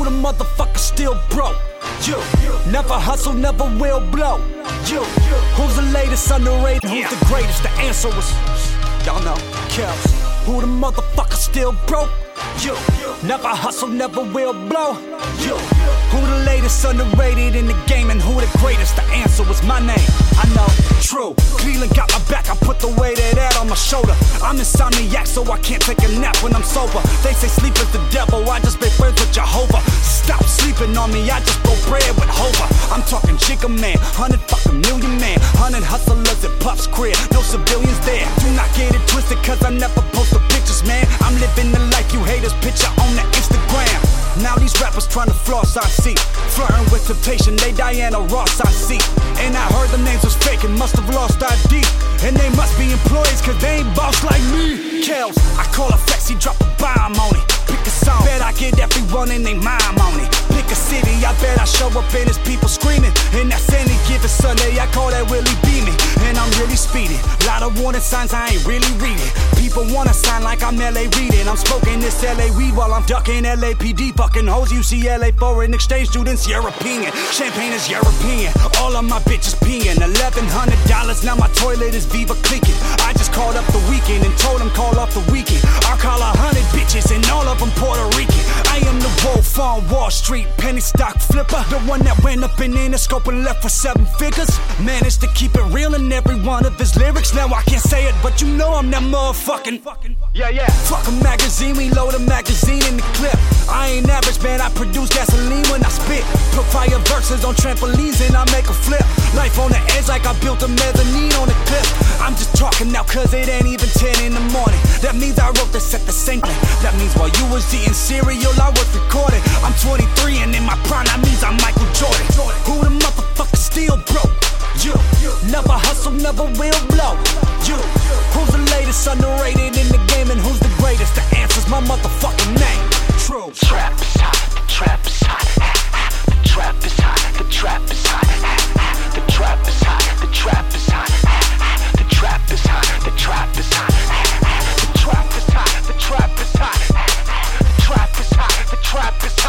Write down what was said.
Who the motherfucker still broke? You. Never hustle, never will blow. You. Who's the latest underrated? Who's the greatest? The answer was, y'all know, Kels. Who the motherfucker still broke? You. Never hustle, never will blow. You. Who the latest underrated in the game and who the greatest? The answer was my name. I know, true. Cleveland got my back, I put the weight of that on my shoulder. I'm insomniac, so I can't take a nap when I'm sober. They say sleep is the devil, I just been friends with Jehovah. Stop sleeping on me, I just go bread with Hova. I'm talking Jigga man, hundred fucking million man, hundred hustlers at Puff's crib, no civilians there. Do not get it twisted, cause I never post the pictures, man. I'm living the life you haters picture on the Instagram. Now these rappers trying to floss, I see. Flirting with temptation, they Diana Ross, I see. And I heard the names was fake and must have lost ID. And they must be employees, cause they ain't boss like me. Kels, I call a flex, he drop a bomb on it. Pick a song, bet I get everyone in they mime on it. City, I bet I show up and it's people screaming. And that's any given Sunday, I call that Willie Beamen. And I'm really speeding. Lot of warning signs I ain't really reading. People wanna sign like I'm LA reading. I'm smoking this LA weed while I'm ducking LAPD. Fucking hoes, UCLA foreign exchange students, European. Champagne is European. All of my bitches peeing. $1,100, now my toilet is Viva clicking. I just called up the Weeknd and told them call off the weekend. I call a hundred bitches and all of them Puerto Rican. I am the wolf on Wall Street, penny stock flipper. The one that went up in Interscope and left for seven figures. Managed to keep it real in every one of his lyrics. Now I can't say it, but you know I'm that motherfucking. Yeah, yeah. Fuck a magazine, we load a magazine in the clip. I ain't average, man, I produce gasoline when I spit. Put fire verses on trampolines and I make a flip. Life on the edge like I built a mezzanine on a talking now cause it ain't even 10 in the morning. That means I wrote this at the same time. That means while you was eating cereal, I was recording. I'm 23 and in my prime, that means I'm Michael Jordan. Who the motherfucker still broke? You. Never hustle, never will blow. You. Who's the latest underrated in the game and who's the greatest? The answer's my motherfucking name. True. I